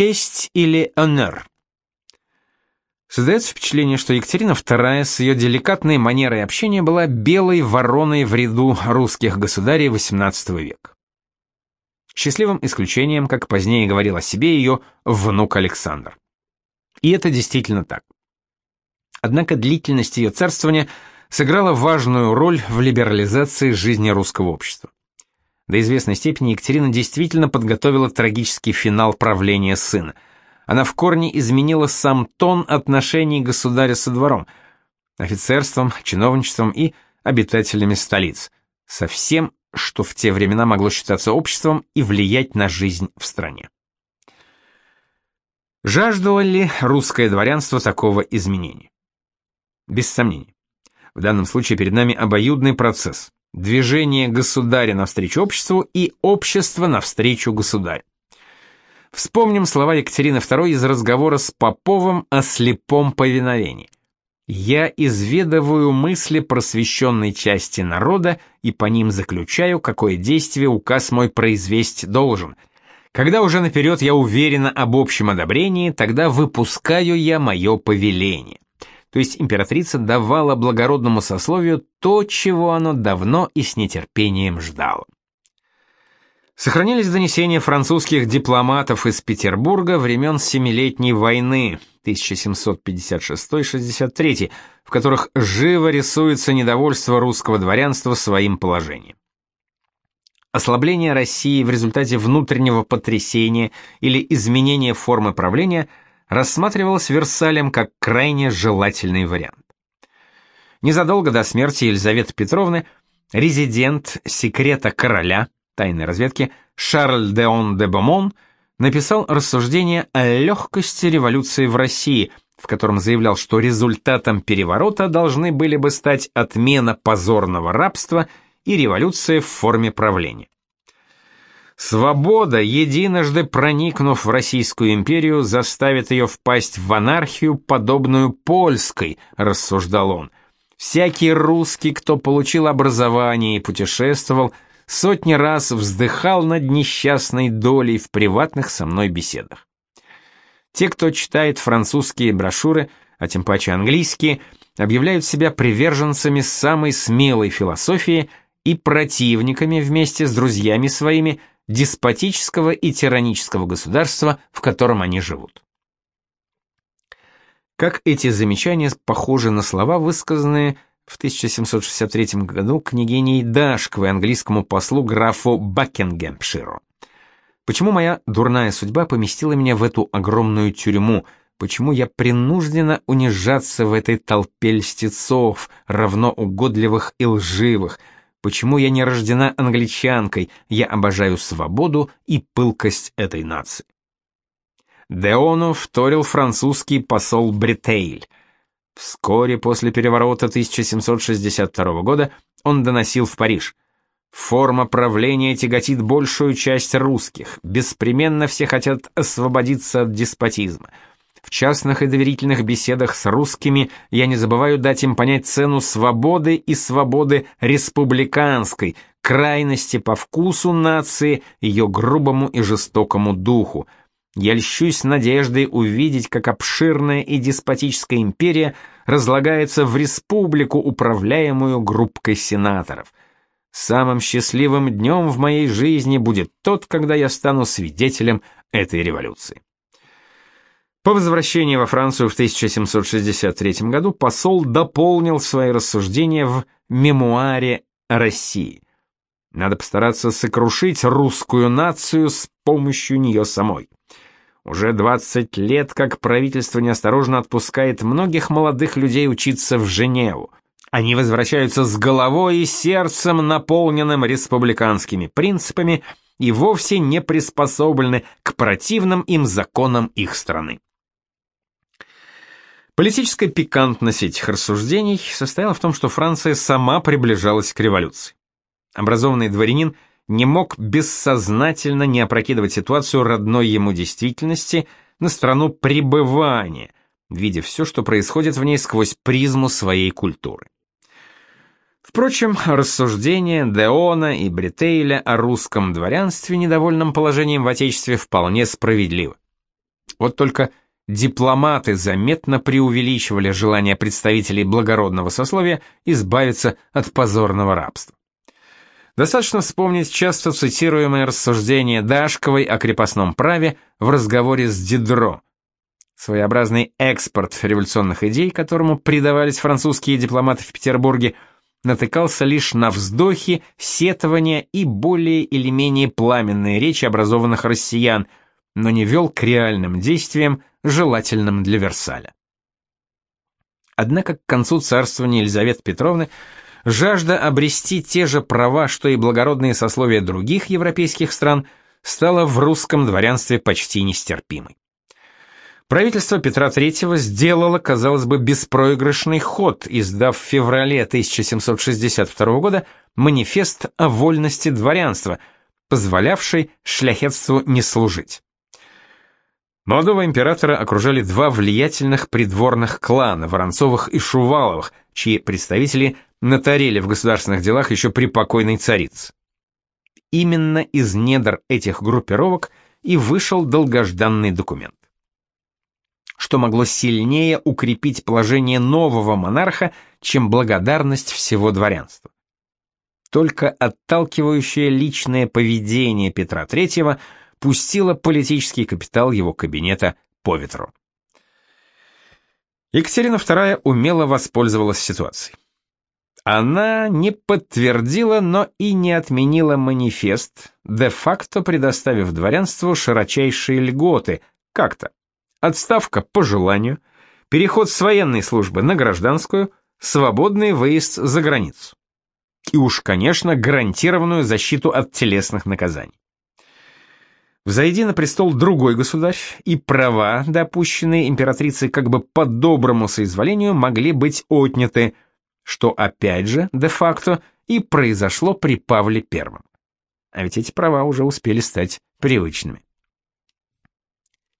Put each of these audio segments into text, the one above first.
честь или honneur. Создается впечатление, что Екатерина II с ее деликатной манерой общения была белой вороной в ряду русских государей XVIII века. Счастливым исключением, как позднее говорил о себе ее внук Александр. И это действительно так. Однако длительность ее царствования сыграла важную роль в либерализации жизни русского общества. До известной степени Екатерина действительно подготовила трагический финал правления сына. Она в корне изменила сам тон отношений государя со двором, офицерством, чиновничеством и обитателями столиц, со всем, что в те времена могло считаться обществом и влиять на жизнь в стране. Жаждало ли русское дворянство такого изменения? Без сомнений. В данном случае перед нами обоюдный процесс движение государя навстречу обществу и общество навстречу государю. Вспомним слова Екатерины II из разговора с Поповым о слепом повиновении. «Я изведываю мысли просвещенной части народа и по ним заключаю, какое действие указ мой произвести должен. Когда уже наперед я уверена об общем одобрении, тогда выпускаю я мое повеление» то есть императрица давала благородному сословию то, чего оно давно и с нетерпением ждало. Сохранились донесения французских дипломатов из Петербурга времен Семилетней войны 1756-63, в которых живо рисуется недовольство русского дворянства своим положением. Ослабление России в результате внутреннего потрясения или изменения формы правления – рассматривалось Версалем как крайне желательный вариант. Незадолго до смерти Елизаветы Петровны резидент секрета короля тайной разведки Шарль де Он де Бомон написал рассуждение о легкости революции в России, в котором заявлял, что результатом переворота должны были бы стать отмена позорного рабства и революция в форме правления. Свобода, единожды проникнув в Российскую империю, заставит ее впасть в анархию, подобную польской, рассуждал он. Всякий русский, кто получил образование и путешествовал, сотни раз вздыхал над несчастной долей в приватных со мной беседах. Те, кто читает французские брошюры, а тем паче английские, объявляют себя приверженцами самой смелой философии и противниками вместе с друзьями своими деспотического и тиранического государства, в котором они живут. Как эти замечания похожи на слова, высказанные в 1763 году княгиней Дашковой английскому послу графу Бакингемширу. Почему моя дурная судьба поместила меня в эту огромную тюрьму? Почему я принуждена унижаться в этой толпе льстецов, равно угодливых и лживых? Почему я не рождена англичанкой? Я обожаю свободу и пылкость этой нации. Деону вторил французский посол Бретейль. Вскоре после переворота 1762 года он доносил в Париж. Форма правления тяготит большую часть русских, беспременно все хотят освободиться от деспотизма. В частных и доверительных беседах с русскими я не забываю дать им понять цену свободы и свободы республиканской, крайности по вкусу нации, ее грубому и жестокому духу. Я льщусь надеждой увидеть, как обширная и деспотическая империя разлагается в республику, управляемую группкой сенаторов. Самым счастливым днем в моей жизни будет тот, когда я стану свидетелем этой революции. По возвращении во Францию в 1763 году посол дополнил свои рассуждения в «Мемуаре России». Надо постараться сокрушить русскую нацию с помощью нее самой. Уже 20 лет как правительство неосторожно отпускает многих молодых людей учиться в Женеву. Они возвращаются с головой и сердцем, наполненным республиканскими принципами, и вовсе не приспособлены к противным им законам их страны. Политическая пикантность этих рассуждений состояла в том, что Франция сама приближалась к революции. Образованный дворянин не мог бессознательно не опрокидывать ситуацию родной ему действительности на страну пребывания, видя все, что происходит в ней сквозь призму своей культуры. Впрочем, рассуждения Деона и Бретейля о русском дворянстве, недовольном положением в Отечестве, вполне справедливы. Вот только дипломаты заметно преувеличивали желание представителей благородного сословия избавиться от позорного рабства. Достаточно вспомнить часто цитируемое рассуждение Дашковой о крепостном праве в разговоре с Дидро. Своеобразный экспорт революционных идей, которому предавались французские дипломаты в Петербурге, натыкался лишь на вздохи, сетования и более или менее пламенные речи образованных россиян, но не вел к реальным действиям, желательным для Версаля. Однако к концу царствования Елизаветы Петровны жажда обрести те же права, что и благородные сословия других европейских стран, стала в русском дворянстве почти нестерпимой. Правительство Петра III сделало, казалось бы, беспроигрышный ход, издав в феврале 1762 года манифест о вольности дворянства, позволявший шляхетству не служить. Молодого императора окружали два влиятельных придворных клана Воронцовых и Шуваловых, чьи представители натарели в государственных делах еще при покойной царице. Именно из недр этих группировок и вышел долгожданный документ. Что могло сильнее укрепить положение нового монарха, чем благодарность всего дворянства? Только отталкивающее личное поведение Петра III – пустила политический капитал его кабинета по ветру. Екатерина II умело воспользовалась ситуацией. Она не подтвердила, но и не отменила манифест, де-факто предоставив дворянству широчайшие льготы, как-то. Отставка по желанию, переход с военной службы на гражданскую, свободный выезд за границу. И уж, конечно, гарантированную защиту от телесных наказаний. Взойди на престол другой государь, и права, допущенные императрицей как бы по доброму соизволению, могли быть отняты, что опять же, де-факто, и произошло при Павле I. А ведь эти права уже успели стать привычными.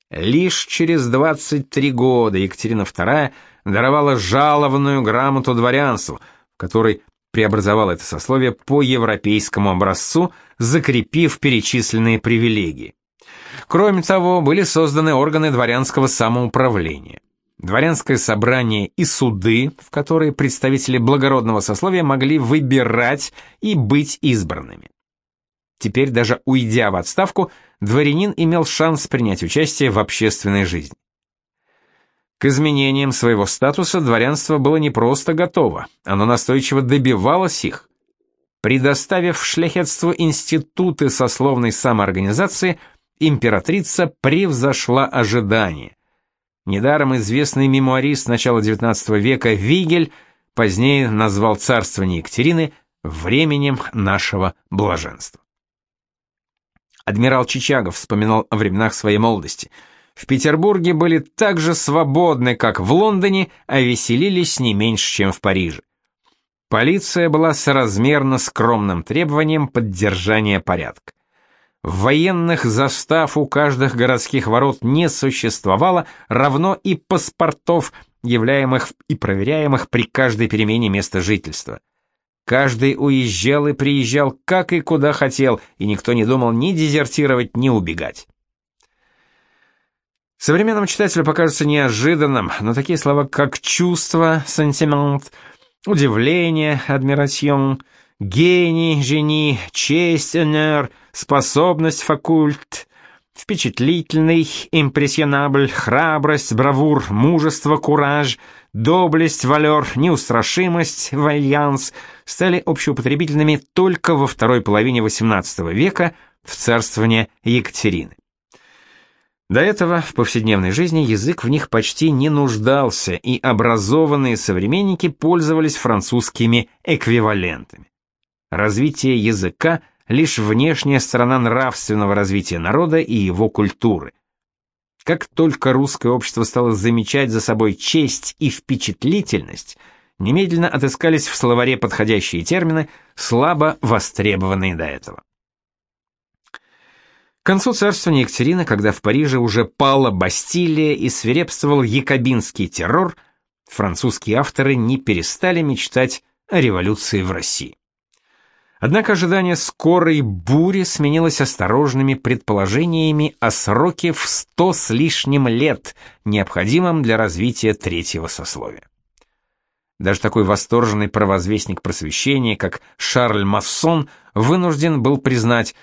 Лишь через 23 года Екатерина II даровала жалованную грамоту дворянству, в которой преобразовал это сословие по европейскому образцу, закрепив перечисленные привилегии. Кроме того, были созданы органы дворянского самоуправления. Дворянское собрание и суды, в которые представители благородного сословия могли выбирать и быть избранными. Теперь даже уйдя в отставку, дворянин имел шанс принять участие в общественной жизни. К изменениям своего статуса дворянство было не просто готово, оно настойчиво добивалось их. Предоставив шляхетству институты сословной самоорганизации, императрица превзошла ожидания. Недаром известный мемуарист начала XIX века Вигель позднее назвал царствование Екатерины временем нашего блаженства. Адмирал Чичагов вспоминал о временах своей молодости – в Петербурге были так же свободны, как в Лондоне, а веселились не меньше, чем в Париже. Полиция была соразмерна скромным требованиям поддержания порядка. Военных застав у каждых городских ворот не существовало, равно и паспортов, являемых и проверяемых при каждой перемене места жительства. Каждый уезжал и приезжал как и куда хотел, и никто не думал ни дезертировать, ни убегать. Современному читателю покажется неожиданным, но такие слова, как чувство, сентимент, удивление, адмирацион, гений, жени, честь, энер, способность, факульт, впечатлительный, импрессионабль, храбрость, бравур, мужество, кураж, доблесть, валер, неустрашимость, вальянс стали общеупотребительными только во второй половине XVIII века в царствование Екатерины. До этого в повседневной жизни язык в них почти не нуждался, и образованные современники пользовались французскими эквивалентами. Развитие языка – лишь внешняя сторона нравственного развития народа и его культуры. Как только русское общество стало замечать за собой честь и впечатлительность, немедленно отыскались в словаре подходящие термины, слабо востребованные до этого. К концу царствования Екатерины, когда в Париже уже пала Бастилия и свирепствовал якобинский террор, французские авторы не перестали мечтать о революции в России. Однако ожидание скорой бури сменилось осторожными предположениями о сроке в сто с лишним лет, необходимом для развития третьего сословия. Даже такой восторженный провозвестник просвещения, как Шарль Массон, вынужден был признать,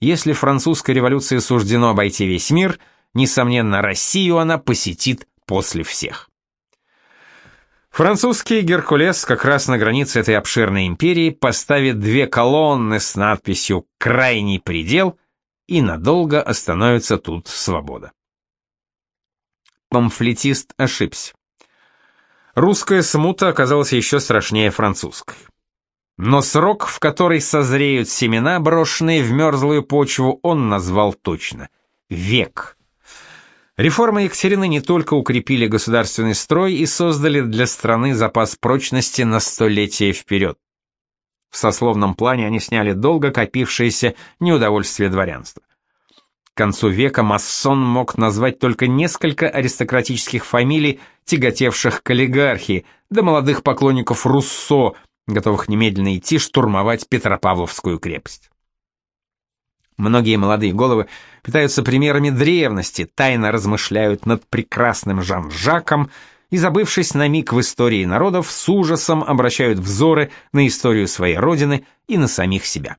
если французской революции суждено обойти весь мир, несомненно, Россию она посетит после всех. Французский Геркулес как раз на границе этой обширной империи поставит две колонны с надписью «Крайний предел» и надолго остановится тут свобода. Памфлетист ошибся. Русская смута оказалась еще страшнее французской. Но срок, в который созреют семена, брошенные в мерзлую почву, он назвал точно — век. Реформы Екатерины не только укрепили государственный строй и создали для страны запас прочности на столетия вперед. В сословном плане они сняли долго копившееся неудовольствие дворянства. К концу века массон мог назвать только несколько аристократических фамилий, тяготевших к олигархии, да молодых поклонников Руссо, готовых немедленно идти штурмовать Петропавловскую крепость. Многие молодые головы питаются примерами древности, тайно размышляют над прекрасным Жан-Жаком и, забывшись на миг в истории народов, с ужасом обращают взоры на историю своей родины и на самих себя.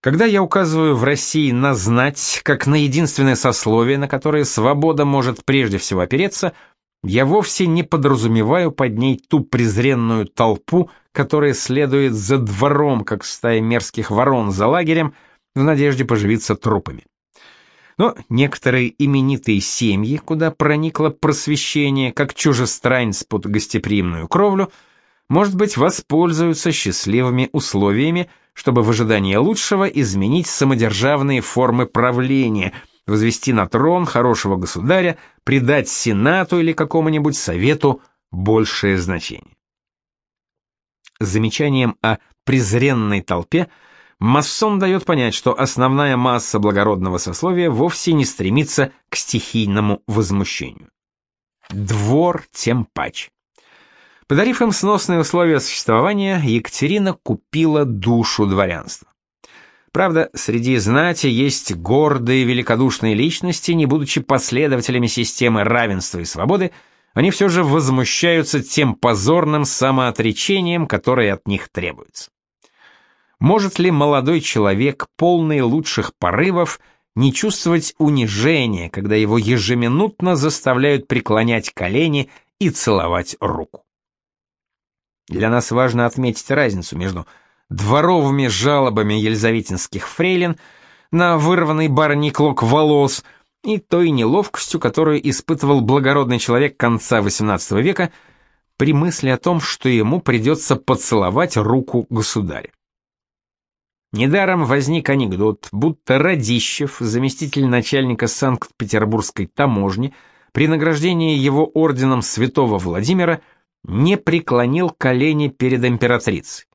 Когда я указываю в России на знать, как на единственное сословие, на которое свобода может прежде всего опереться, я вовсе не подразумеваю под ней ту презренную толпу, которая следует за двором, как стая мерзких ворон за лагерем, в надежде поживиться трупами. Но некоторые именитые семьи, куда проникло просвещение, как чужестранец под гостеприимную кровлю, может быть, воспользуются счастливыми условиями, чтобы в ожидании лучшего изменить самодержавные формы правления, возвести на трон хорошего государя, придать Сенату или какому-нибудь совету большее значение. Замечанием о презренной толпе Массон дает понять, что основная масса благородного сословия вовсе не стремится к стихийному возмущению. Двор тем паче. Подарив им сносные условия существования, Екатерина купила душу дворянства. Правда, среди знати есть гордые великодушные личности, не будучи последователями системы равенства и свободы, они все же возмущаются тем позорным самоотречением, которое от них требуется. Может ли молодой человек, полный лучших порывов, не чувствовать унижения, когда его ежеминутно заставляют преклонять колени и целовать руку? Для нас важно отметить разницу между дворовыми жалобами елизаветинских фрейлин на вырванный барний клок волос и той неловкостью, которую испытывал благородный человек конца XVIII века при мысли о том, что ему придется поцеловать руку государя. Недаром возник анекдот, будто Радищев, заместитель начальника Санкт-Петербургской таможни, при награждении его орденом святого Владимира – не преклонил колени перед императрицей.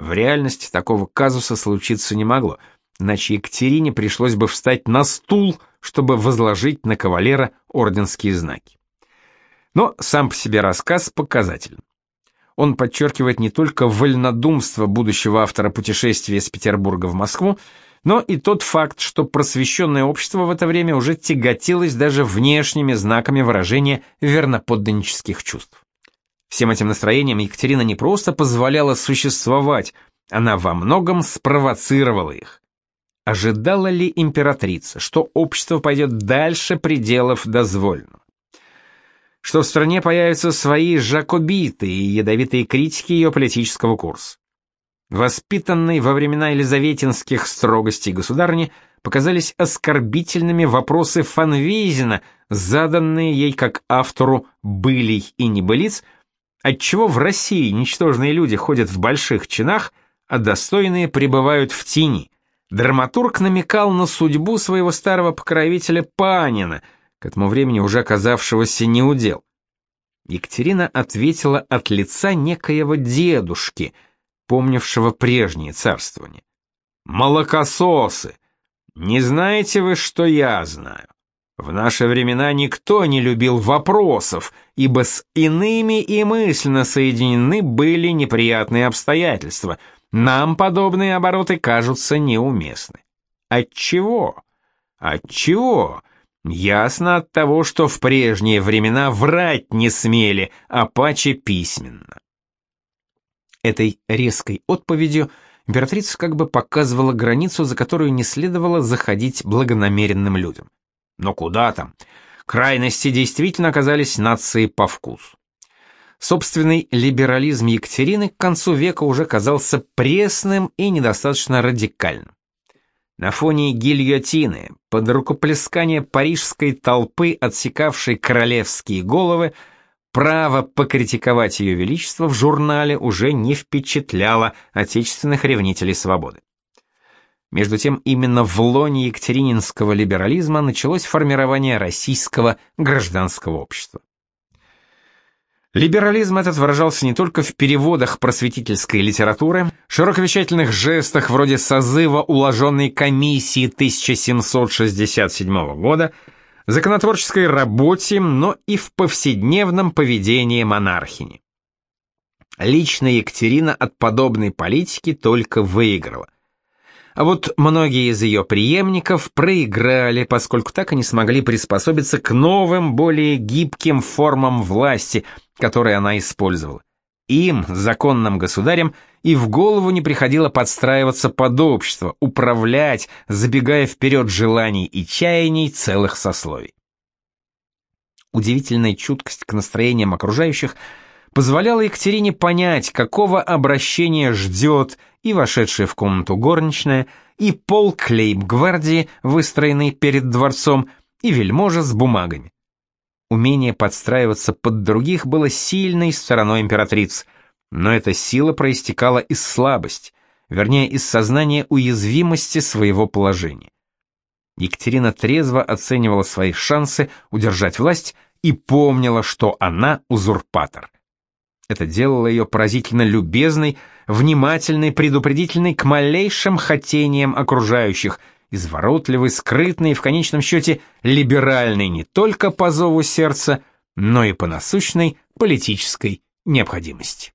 В реальности такого казуса случиться не могло, иначе Екатерине пришлось бы встать на стул, чтобы возложить на кавалера орденские знаки. Но сам по себе рассказ показателен. Он подчеркивает не только вольнодумство будущего автора путешествия из Петербурга в Москву, но и тот факт, что просвещенное общество в это время уже тяготилось даже внешними знаками выражения верноподданнических чувств. Всем этим настроениям Екатерина не просто позволяла существовать, она во многом спровоцировала их. Ожидала ли императрица, что общество пойдет дальше пределов дозволенного? Что в стране появятся свои жакобиты и ядовитые критики ее политического курса? Воспитанные во времена елизаветинских строгостей государни показались оскорбительными вопросы Фанвизина, заданные ей как автору «былей» и «небылиц», Отчего в России ничтожные люди ходят в больших чинах, а достойные пребывают в тени? Драматург намекал на судьбу своего старого покровителя Панина, к этому времени уже оказавшегося неудел. Екатерина ответила от лица некоего дедушки, помнившего прежние царствования. «Молокососы! Не знаете вы, что я знаю? В наши времена никто не любил вопросов, ибо с иными и мысленно соединены были неприятные обстоятельства, нам подобные обороты кажутся неуместны. Отчего? Отчего? Ясно от того, что в прежние времена врать не смели, а паче письменно. Этой резкой отповедью императрица как бы показывала границу, за которую не следовало заходить благонамеренным людям. Но куда там? Крайности действительно оказались нацией по вкусу. Собственный либерализм Екатерины к концу века уже казался пресным и недостаточно радикальным. На фоне гильотины, под рукоплескание парижской толпы, отсекавшей королевские головы, право покритиковать ее величество в журнале уже не впечатляло отечественных ревнителей свободы. Между тем, именно в лоне екатерининского либерализма началось формирование российского гражданского общества. Либерализм этот выражался не только в переводах просветительской литературы, широковещательных жестах вроде созыва уложенной комиссии 1767 года, законотворческой работе, но и в повседневном поведении монархини. Лично Екатерина от подобной политики только выиграла. А вот многие из ее преемников проиграли, поскольку так и не смогли приспособиться к новым, более гибким формам власти – которые она использовала. Им, законным государям, и в голову не приходило подстраиваться под общество, управлять, забегая вперед желаний и чаяний целых сословий. Удивительная чуткость к настроениям окружающих позволяла Екатерине понять, какого обращения ждет и вошедшая в комнату горничная, и полк лейб-гвардии, выстроенный перед дворцом, и вельможа с бумагами. Умение подстраиваться под других было сильной стороной императриц, но эта сила проистекала из слабости, вернее, из сознания уязвимости своего положения. Екатерина трезво оценивала свои шансы удержать власть и помнила, что она узурпатор. Это делало ее поразительно любезной, внимательной, предупредительной к малейшим хотениям окружающих – изворотливый, скрытный и в конечном счете либеральный не только по зову сердца, но и по насущной политической необходимости.